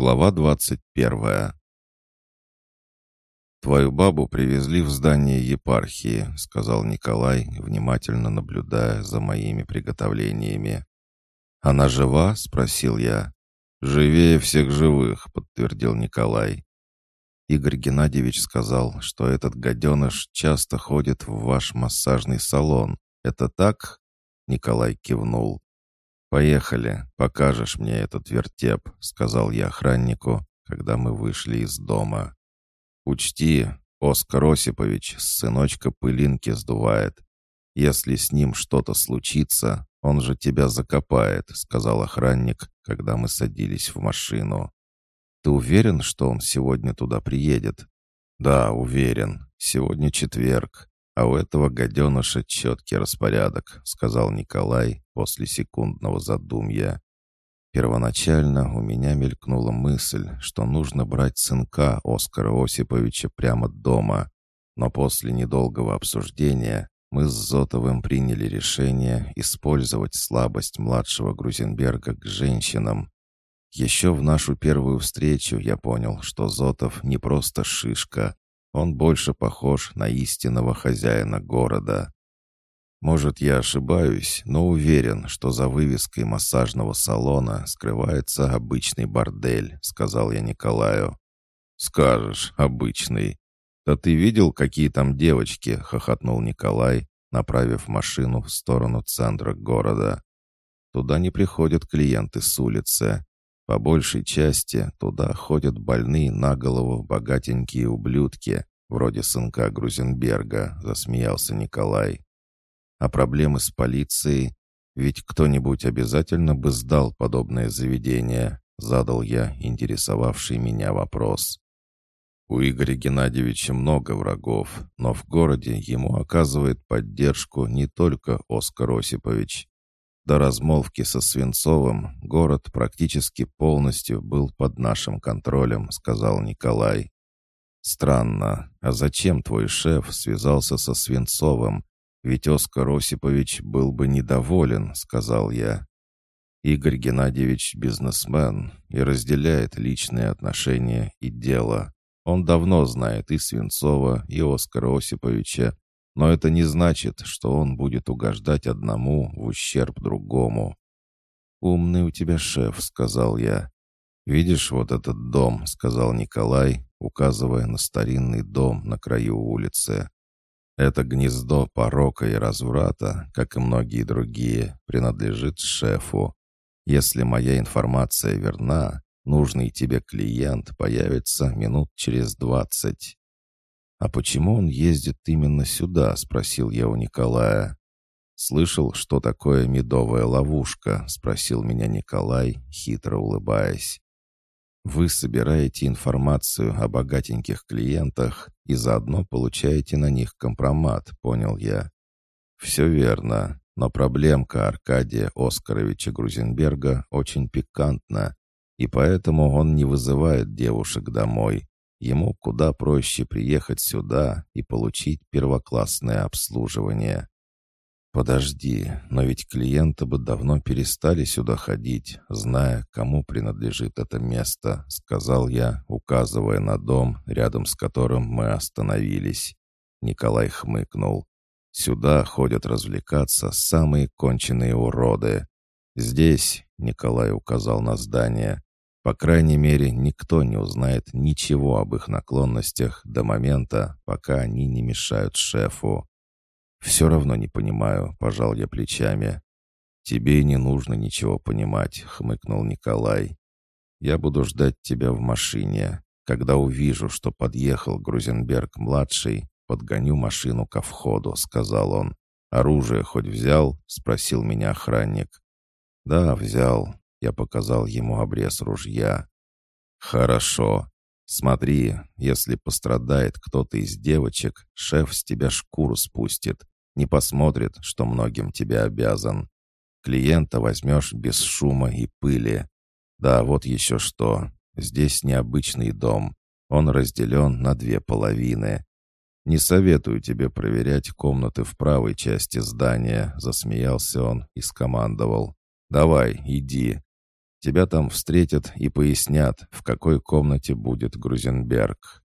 Глава двадцать первая. «Твою бабу привезли в здание епархии», — сказал Николай, внимательно наблюдая за моими приготовлениями. «Она жива?» — спросил я. «Живее всех живых», — подтвердил Николай. Игорь Геннадьевич сказал, что этот гаденыш часто ходит в ваш массажный салон. Это так?» Николай кивнул. «Поехали, покажешь мне этот вертеп», — сказал я охраннику, когда мы вышли из дома. «Учти, Оскар Осипович сыночка пылинки сдувает. Если с ним что-то случится, он же тебя закопает», — сказал охранник, когда мы садились в машину. «Ты уверен, что он сегодня туда приедет?» «Да, уверен. Сегодня четверг. «А у этого гаденыша четкий распорядок», — сказал Николай после секундного задумья. Первоначально у меня мелькнула мысль, что нужно брать сынка Оскара Осиповича прямо дома, но после недолгого обсуждения мы с Зотовым приняли решение использовать слабость младшего Грузенберга к женщинам. Еще в нашу первую встречу я понял, что Зотов не просто шишка, он больше похож на истинного хозяина города. Может, я ошибаюсь, но уверен, что за вывеской массажного салона скрывается обычный бордель», — сказал я Николаю. «Скажешь, обычный. Да ты видел, какие там девочки?» — хохотнул Николай, направив машину в сторону центра города. «Туда не приходят клиенты с улицы. По большей части туда ходят больные на голову богатенькие ублюдки, вроде сынка Грузенберга, засмеялся Николай. А проблемы с полицией? Ведь кто-нибудь обязательно бы сдал подобное заведение, задал я интересовавший меня вопрос. У Игоря Геннадьевича много врагов, но в городе ему оказывает поддержку не только Оскар Осипович. До размолвки со Свинцовым город практически полностью был под нашим контролем, сказал Николай. Странно, а зачем твой шеф связался со Свинцовым? Ведь Оскар Осипович был бы недоволен, сказал я. Игорь Геннадьевич бизнесмен и разделяет личные отношения и дело. Он давно знает и Свинцова, и Оскара Осиповича, но это не значит, что он будет угождать одному в ущерб другому. «Умный у тебя шеф», — сказал я. «Видишь вот этот дом», — сказал Николай, указывая на старинный дом на краю улицы. «Это гнездо порока и разврата, как и многие другие, принадлежит шефу. Если моя информация верна, нужный тебе клиент появится минут через двадцать. «А почему он ездит именно сюда?» — спросил я у Николая. «Слышал, что такое медовая ловушка?» — спросил меня Николай, хитро улыбаясь. «Вы собираете информацию о богатеньких клиентах и заодно получаете на них компромат», — понял я. «Все верно, но проблемка Аркадия Оскаровича Грузенберга очень пикантна, и поэтому он не вызывает девушек домой, Ему куда проще приехать сюда и получить первоклассное обслуживание. Подожди, но ведь клиенты бы давно перестали сюда ходить, зная, кому принадлежит это место, сказал я, указывая на дом, рядом с которым мы остановились. Николай хмыкнул. Сюда ходят развлекаться самые конченые уроды. Здесь, Николай указал на здание, по крайней мере, никто не узнает ничего об их наклонностях до момента, пока они не мешают шефу. «Все равно не понимаю», — пожал я плечами. «Тебе не нужно ничего понимать», — хмыкнул Николай. «Я буду ждать тебя в машине. Когда увижу, что подъехал Грузенберг-младший, подгоню машину ко входу», — сказал он. «Оружие хоть взял?» — спросил меня охранник. «Да, взял. Я показал ему обрез ружья. «Хорошо. Смотри, если пострадает кто-то из девочек, шеф с тебя шкуру спустит. Не посмотрит, что многим тебе обязан. Клиента возьмешь без шума и пыли. Да, вот еще что. Здесь необычный дом. Он разделен на две половины. Не советую тебе проверять комнаты в правой части здания, засмеялся он и скомандовал. Давай, иди. Тебя там встретят и пояснят, в какой комнате будет Грузенберг».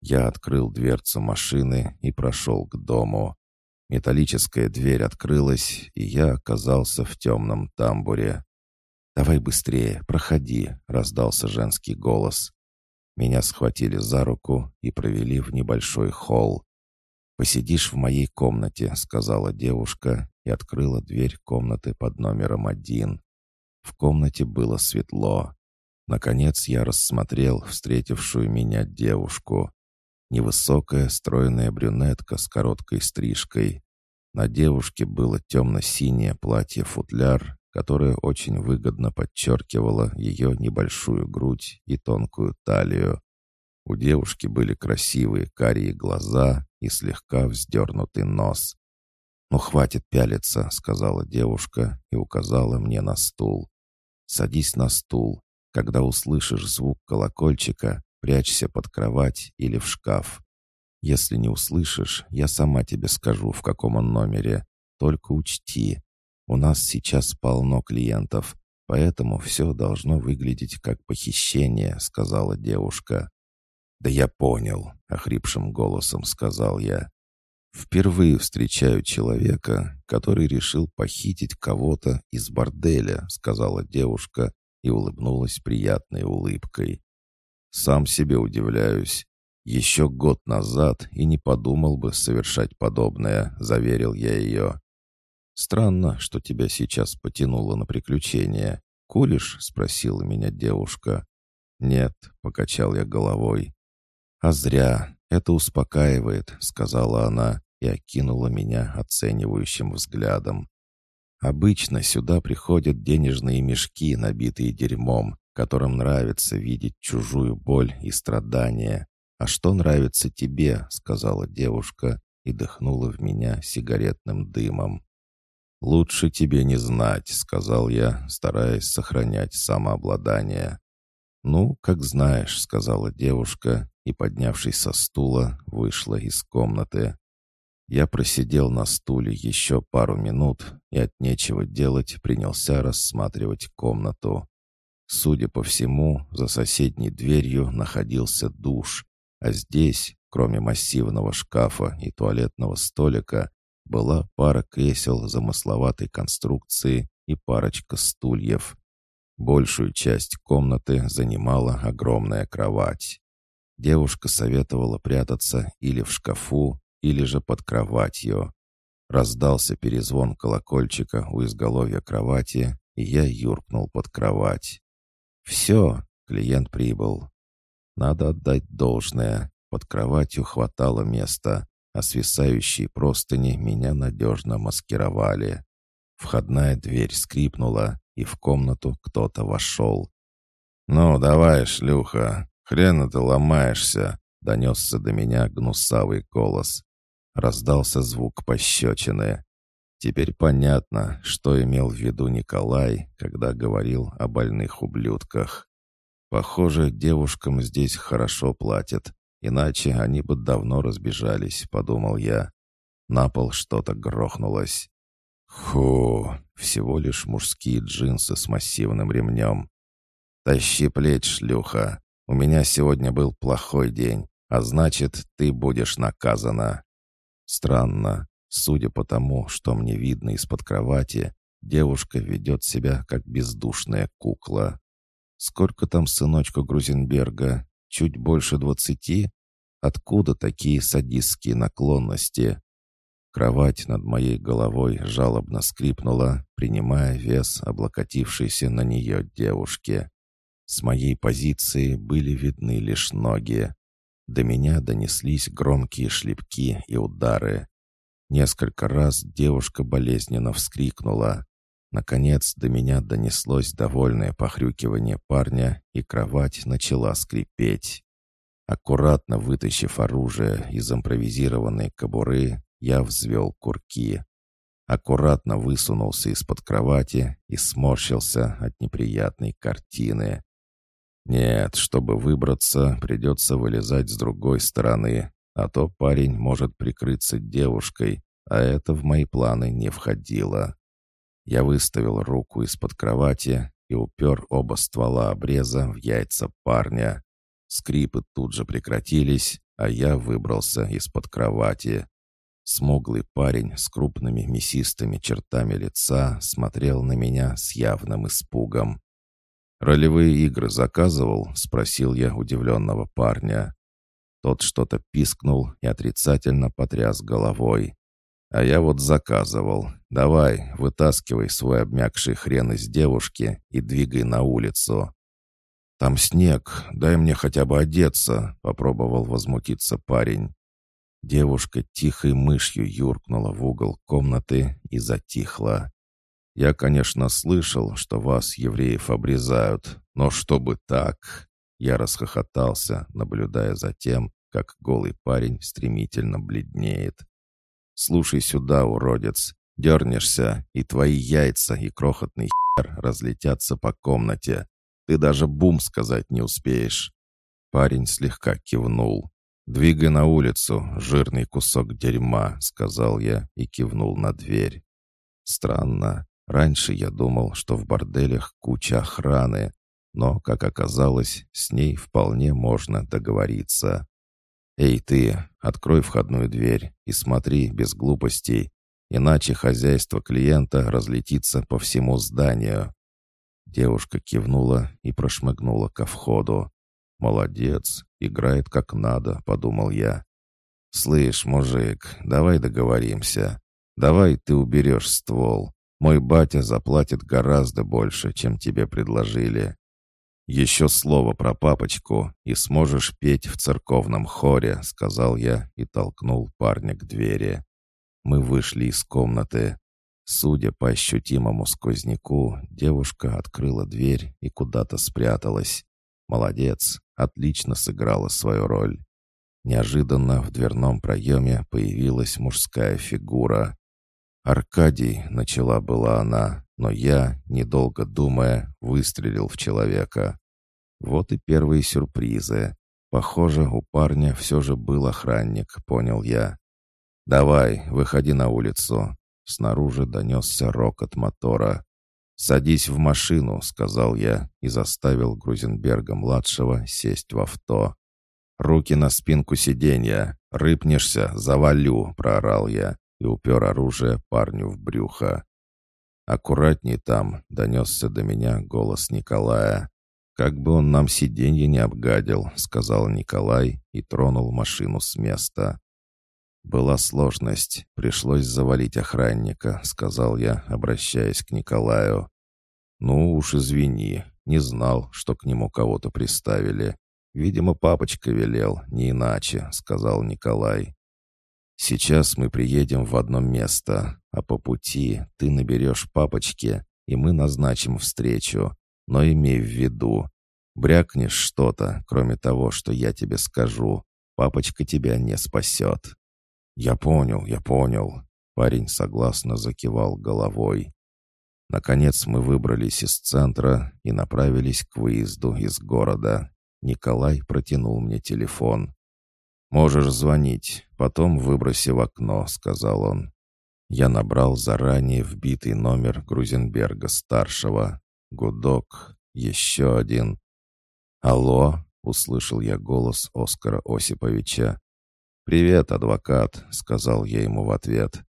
Я открыл дверцу машины и прошел к дому. Металлическая дверь открылась, и я оказался в темном тамбуре. «Давай быстрее, проходи», — раздался женский голос. Меня схватили за руку и провели в небольшой холл. «Посидишь в моей комнате», — сказала девушка и открыла дверь комнаты под номером один. В комнате было светло. Наконец я рассмотрел встретившую меня девушку. Невысокая, стройная брюнетка с короткой стрижкой. На девушке было темно-синее платье-футляр, которое очень выгодно подчеркивало ее небольшую грудь и тонкую талию. У девушки были красивые карие глаза и слегка вздернутый нос. «Ну, хватит пялиться», — сказала девушка и указала мне на стул. «Садись на стул. Когда услышишь звук колокольчика, прячься под кровать или в шкаф. Если не услышишь, я сама тебе скажу, в каком он номере. Только учти, у нас сейчас полно клиентов, поэтому все должно выглядеть как похищение», — сказала девушка. «Да я понял», — охрипшим голосом сказал я. «Впервые встречаю человека, который решил похитить кого-то из борделя», — сказала девушка и улыбнулась приятной улыбкой. «Сам себе удивляюсь. Еще год назад и не подумал бы совершать подобное», — заверил я ее. «Странно, что тебя сейчас потянуло на приключения. Куришь?» — спросила меня девушка. «Нет», — покачал я головой. «А зря. Это успокаивает», — сказала она и окинула меня оценивающим взглядом. «Обычно сюда приходят денежные мешки, набитые дерьмом, которым нравится видеть чужую боль и страдания. А что нравится тебе?» — сказала девушка и дыхнула в меня сигаретным дымом. «Лучше тебе не знать», — сказал я, стараясь сохранять самообладание. «Ну, как знаешь», — сказала девушка и, поднявшись со стула, вышла из комнаты. Я просидел на стуле еще пару минут и от нечего делать принялся рассматривать комнату. Судя по всему, за соседней дверью находился душ, а здесь, кроме массивного шкафа и туалетного столика, была пара кресел замысловатой конструкции и парочка стульев. Большую часть комнаты занимала огромная кровать. Девушка советовала прятаться или в шкафу, или же под кроватью. Раздался перезвон колокольчика у изголовья кровати, и я юркнул под кровать. «Все, клиент прибыл. Надо отдать должное. Под кроватью хватало места, а свисающие простыни меня надежно маскировали. Входная дверь скрипнула, и в комнату кто-то вошел. «Ну, давай, шлюха, «Хрена ты ломаешься!» — донесся до меня гнусавый голос. Раздался звук пощечины. Теперь понятно, что имел в виду Николай, когда говорил о больных ублюдках. Похоже, девушкам здесь хорошо платят, иначе они бы давно разбежались, подумал я. На пол что-то грохнулось. Ху, всего лишь мужские джинсы с массивным ремнем. «Тащи плеть, шлюха!» У меня сегодня был плохой день, а значит, ты будешь наказана». Странно. Судя по тому, что мне видно из-под кровати, девушка ведет себя как бездушная кукла. Сколько там сыночку Грузенберга? Чуть больше двадцати? Откуда такие садистские наклонности? Кровать над моей головой жалобно скрипнула, принимая вес облокотившейся на нее девушки. С моей позиции были видны лишь ноги. До меня донеслись громкие шлепки и удары. Несколько раз девушка болезненно вскрикнула. Наконец до меня донеслось довольное похрюкивание парня, и кровать начала скрипеть. Аккуратно вытащив оружие из импровизированной кобуры, я взвел курки. Аккуратно высунулся из-под кровати и сморщился от неприятной картины. Нет, чтобы выбраться, придется вылезать с другой стороны, а то парень может прикрыться девушкой, а это в мои планы не входило. Я выставил руку из-под кровати и упер оба ствола обреза в яйца парня. Скрипы тут же прекратились, а я выбрался из-под кровати. Смуглый парень с крупными мясистыми чертами лица смотрел на меня с явным испугом. «Ролевые игры заказывал?» — спросил я удивленного парня. Тот что-то пискнул и отрицательно потряс головой. «А я вот заказывал. Давай, вытаскивай свой обмякший хрен из девушки и двигай на улицу». «Там снег, дай мне хотя бы одеться», — попробовал возмутиться парень. Девушка тихой мышью юркнула в угол комнаты и затихла. «Я, конечно, слышал, что вас, евреев, обрезают, но чтобы так...» Я расхохотался, наблюдая за тем, как голый парень стремительно бледнеет. «Слушай сюда, уродец, дернешься, и твои яйца и крохотный хер разлетятся по комнате. Ты даже бум сказать не успеешь». Парень слегка кивнул. «Двигай на улицу, жирный кусок дерьма», — сказал я и кивнул на дверь. Странно. Раньше я думал, что в борделях куча охраны, но, как оказалось, с ней вполне можно договориться. «Эй, ты, открой входную дверь и смотри без глупостей, иначе хозяйство клиента разлетится по всему зданию». Девушка кивнула и прошмыгнула ко входу. «Молодец, играет как надо», — подумал я. «Слышь, мужик, давай договоримся. Давай ты уберешь ствол. Мой батя заплатит гораздо больше, чем тебе предложили. «Еще слово про папочку, и сможешь петь в церковном хоре», — сказал я и толкнул парня к двери. Мы вышли из комнаты. Судя по ощутимому сквозняку, девушка открыла дверь и куда-то спряталась. Молодец, отлично сыграла свою роль. Неожиданно в дверном проеме появилась мужская фигура. «Аркадий», — начала была она, но я, недолго думая, выстрелил в человека. Вот и первые сюрпризы. Похоже, у парня все же был охранник, понял я. «Давай, выходи на улицу». Снаружи донесся рокот мотора. «Садись в машину», — сказал я и заставил Грузенберга-младшего сесть в авто. «Руки на спинку сиденья. Рыпнешься, завалю», — проорал я и упер оружие парню в брюхо. «Аккуратней там», — донесся до меня голос Николая. «Как бы он нам сиденье не обгадил», — сказал Николай и тронул машину с места. «Была сложность. Пришлось завалить охранника», — сказал я, обращаясь к Николаю. «Ну уж извини, не знал, что к нему кого-то приставили. Видимо, папочка велел, не иначе», — сказал Николай. Сейчас мы приедем в одно место, а по пути ты наберешь папочки, и мы назначим встречу. Но имей в виду, брякнешь что-то, кроме того, что я тебе скажу, папочка тебя не спасет». «Я понял, я понял». Парень согласно закивал головой. Наконец мы выбрались из центра и направились к выезду из города. Николай протянул мне телефон. «Можешь звонить, потом выброси в окно», — сказал он. Я набрал заранее вбитый номер Грузенберга-старшего. Гудок, еще один. «Алло», — услышал я голос Оскара Осиповича. «Привет, адвокат», — сказал я ему в ответ.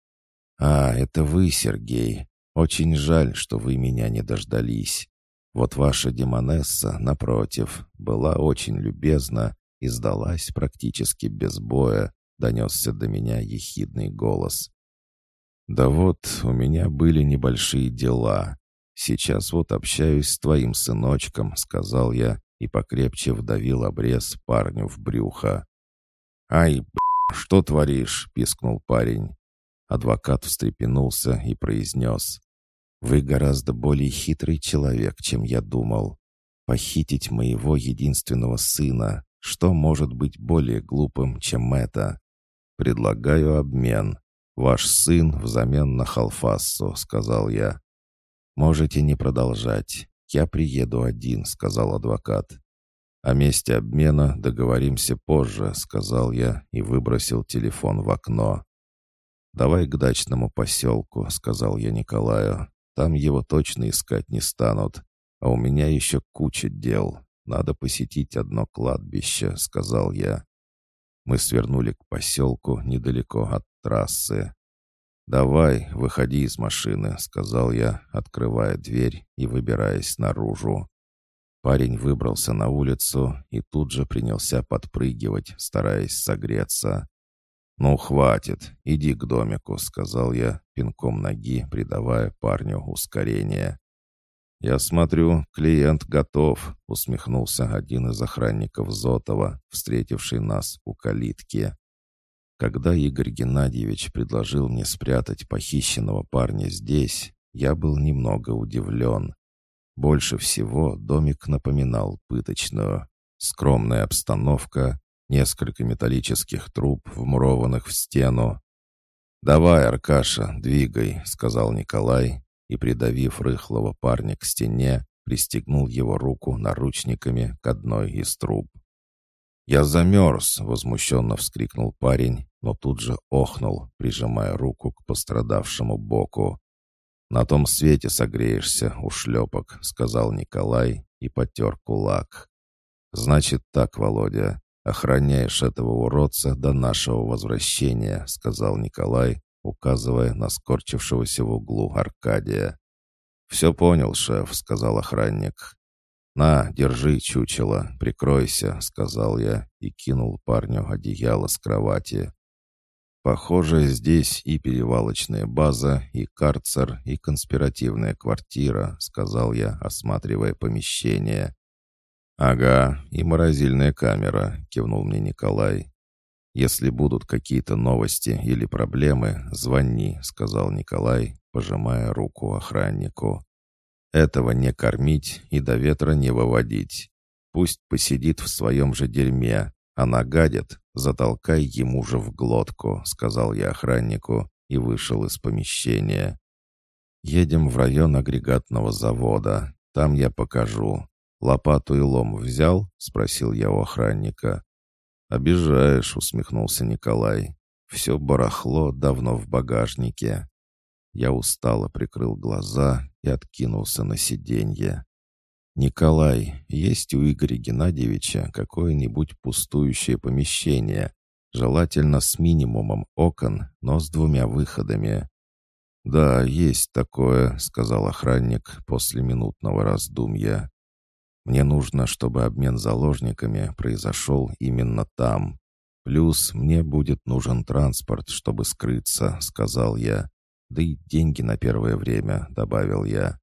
«А, это вы, Сергей. Очень жаль, что вы меня не дождались. Вот ваша Демонесса, напротив, была очень любезна и сдалась практически без боя, донесся до меня ехидный голос. «Да вот, у меня были небольшие дела. Сейчас вот общаюсь с твоим сыночком», — сказал я и покрепче вдавил обрез парню в брюхо. «Ай, б***, что творишь?» — пискнул парень. Адвокат встрепенулся и произнес. «Вы гораздо более хитрый человек, чем я думал. Похитить моего единственного сына, что может быть более глупым, чем это? Предлагаю обмен. Ваш сын взамен на Халфассу, сказал я. Можете не продолжать. Я приеду один, сказал адвокат. О месте обмена договоримся позже, сказал я и выбросил телефон в окно. «Давай к дачному поселку», — сказал я Николаю. «Там его точно искать не станут. а у меня еще куча дел. Надо посетить одно кладбище», — сказал я. Мы свернули к поселку недалеко от трассы. «Давай, выходи из машины», — сказал я, открывая дверь и выбираясь наружу. Парень выбрался на улицу и тут же принялся подпрыгивать, стараясь согреться. «Ну, хватит, иди к домику», — сказал я, пинком ноги, придавая парню ускорение. «Я смотрю, клиент готов», — усмехнулся один из охранников Зотова, встретивший нас у калитки. Когда Игорь Геннадьевич предложил мне спрятать похищенного парня здесь, я был немного удивлен. Больше всего домик напоминал пыточную. Скромная обстановка, несколько металлических труб, вмурованных в стену. «Давай, Аркаша, двигай», — сказал Николай, и, придавив рыхлого парня к стене, пристегнул его руку наручниками к одной из труб. «Я замерз!» — возмущенно вскрикнул парень, но тут же охнул, прижимая руку к пострадавшему боку. «На том свете согреешься, ушлепок», — сказал Николай и потер кулак. «Значит так, Володя, охраняешь этого уродца до нашего возвращения», — сказал Николай, указывая на скорчившегося в углу Аркадия. «Все понял, шеф», — сказал охранник. «На, держи, чучело, прикройся», — сказал я и кинул парню одеяло с кровати. Похоже, здесь и перевалочная база, и карцер, и конспиративная квартира, сказал я, осматривая помещение. Ага, и морозильная камера, кивнул мне Николай. Если будут какие-то новости или проблемы, звони, сказал Николай, пожимая руку охраннику. Этого не кормить и до ветра не выводить. Пусть посидит в своем же дерьме, а нагадит, затолкай ему же в глотку», — сказал я охраннику и вышел из помещения. «Едем в район агрегатного завода. Там я покажу. Лопату и лом взял?» — спросил я у охранника. «Обижаешь», — усмехнулся Николай. «Все барахло давно в багажнике». Я устало прикрыл глаза и откинулся на сиденье. «Николай, есть у Игоря Геннадьевича какое-нибудь пустующее помещение, желательно с минимумом окон, но с двумя выходами?» «Да, есть такое», — сказал охранник после минутного раздумья. «Мне нужно, чтобы обмен заложниками произошел именно там. Плюс мне будет нужен транспорт, чтобы скрыться», — сказал я. «Да и деньги на первое время», — добавил я.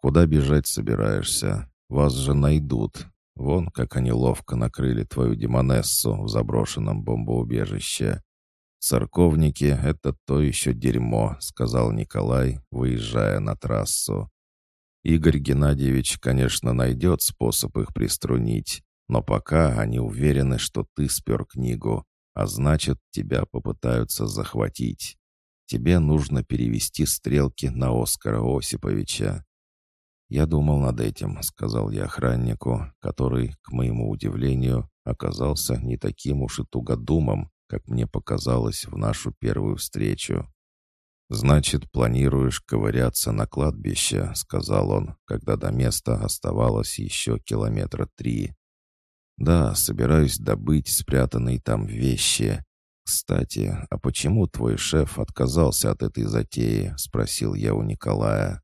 «Куда бежать собираешься? Вас же найдут. Вон, как они ловко накрыли твою демонессу в заброшенном бомбоубежище». «Церковники — это то еще дерьмо», — сказал Николай, выезжая на трассу. «Игорь Геннадьевич, конечно, найдет способ их приструнить, но пока они уверены, что ты спер книгу, а значит, тебя попытаются захватить. Тебе нужно перевести стрелки на Оскара Осиповича. «Я думал над этим», — сказал я охраннику, который, к моему удивлению, оказался не таким уж и тугодумом, как мне показалось в нашу первую встречу. «Значит, планируешь ковыряться на кладбище», — сказал он, когда до места оставалось еще километра три. «Да, собираюсь добыть спрятанные там вещи. Кстати, а почему твой шеф отказался от этой затеи?» — спросил я у Николая.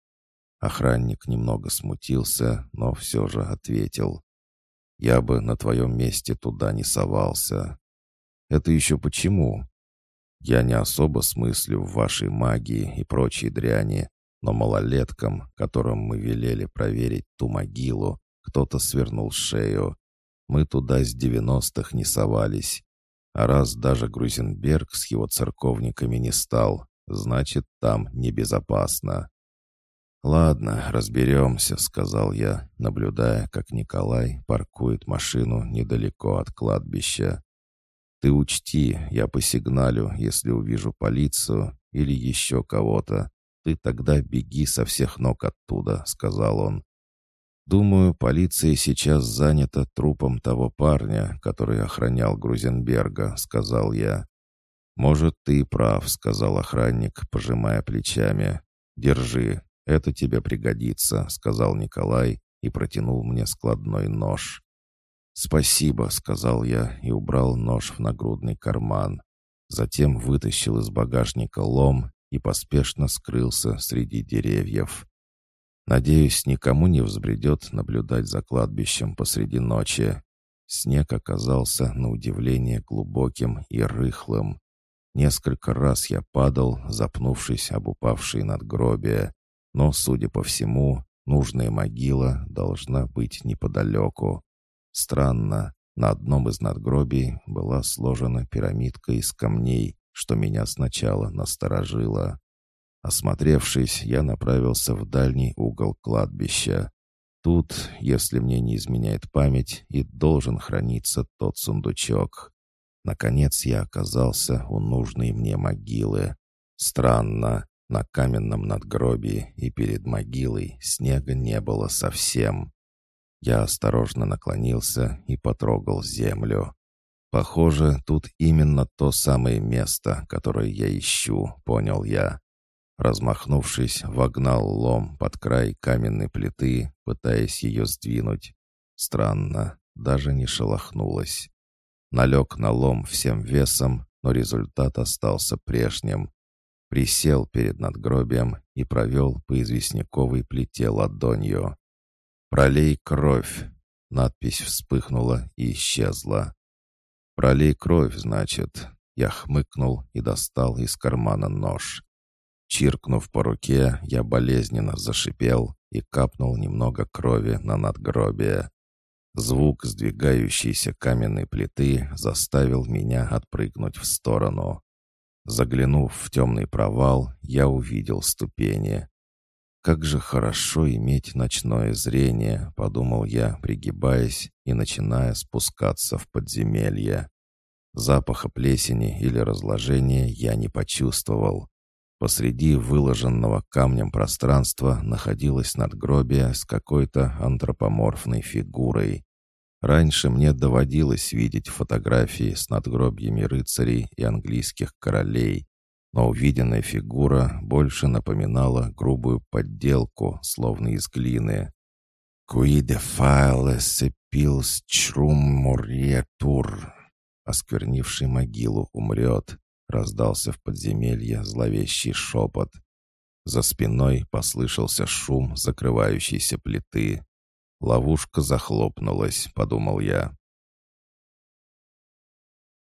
Охранник немного смутился, но все же ответил. «Я бы на твоем месте туда не совался». «Это еще почему?» «Я не особо смыслю в вашей магии и прочей дряни, но малолеткам, которым мы велели проверить ту могилу, кто-то свернул шею. Мы туда с девяностых не совались. А раз даже Грузенберг с его церковниками не стал, значит, там небезопасно. «Ладно, разберемся», — сказал я, наблюдая, как Николай паркует машину недалеко от кладбища. «Ты учти, я посигналю, если увижу полицию или еще кого-то. Ты тогда беги со всех ног оттуда», — сказал он. «Думаю, полиция сейчас занята трупом того парня, который охранял Грузенберга», — сказал я. «Может, ты и прав», — сказал охранник, пожимая плечами. «Держи, «Это тебе пригодится», — сказал Николай и протянул мне складной нож. «Спасибо», — сказал я и убрал нож в нагрудный карман. Затем вытащил из багажника лом и поспешно скрылся среди деревьев. Надеюсь, никому не взбредет наблюдать за кладбищем посреди ночи. Снег оказался на удивление глубоким и рыхлым. Несколько раз я падал, запнувшись об упавшие надгробия, но, судя по всему, нужная могила должна быть неподалеку. Странно, на одном из надгробий была сложена пирамидка из камней, что меня сначала насторожило. Осмотревшись, я направился в дальний угол кладбища. Тут, если мне не изменяет память, и должен храниться тот сундучок. Наконец я оказался у нужной мне могилы. Странно, на каменном надгробии и перед могилой снега не было совсем. Я осторожно наклонился и потрогал землю. Похоже, тут именно то самое место, которое я ищу, понял я. Размахнувшись, вогнал лом под край каменной плиты, пытаясь ее сдвинуть. Странно, даже не шелохнулась. Налег на лом всем весом, но результат остался прежним. Присел перед надгробием и провел по известняковой плите ладонью. «Пролей кровь!» Надпись вспыхнула и исчезла. «Пролей кровь, значит». Я хмыкнул и достал из кармана нож. Чиркнув по руке, я болезненно зашипел и капнул немного крови на надгробие. Звук сдвигающейся каменной плиты заставил меня отпрыгнуть в сторону. Заглянув в темный провал, я увидел ступени. «Как же хорошо иметь ночное зрение», — подумал я, пригибаясь и начиная спускаться в подземелье. Запаха плесени или разложения я не почувствовал. Посреди выложенного камнем пространства находилось надгробие с какой-то антропоморфной фигурой. Раньше мне доводилось видеть фотографии с надгробьями рыцарей и английских королей, но увиденная фигура больше напоминала грубую подделку, словно из глины. «Куиде файле сепилс чрум мурьетур», осквернивший могилу умрет, Раздался в подземелье зловещий шепот. За спиной послышался шум закрывающейся плиты. «Ловушка захлопнулась», — подумал я.